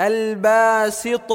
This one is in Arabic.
الباسط.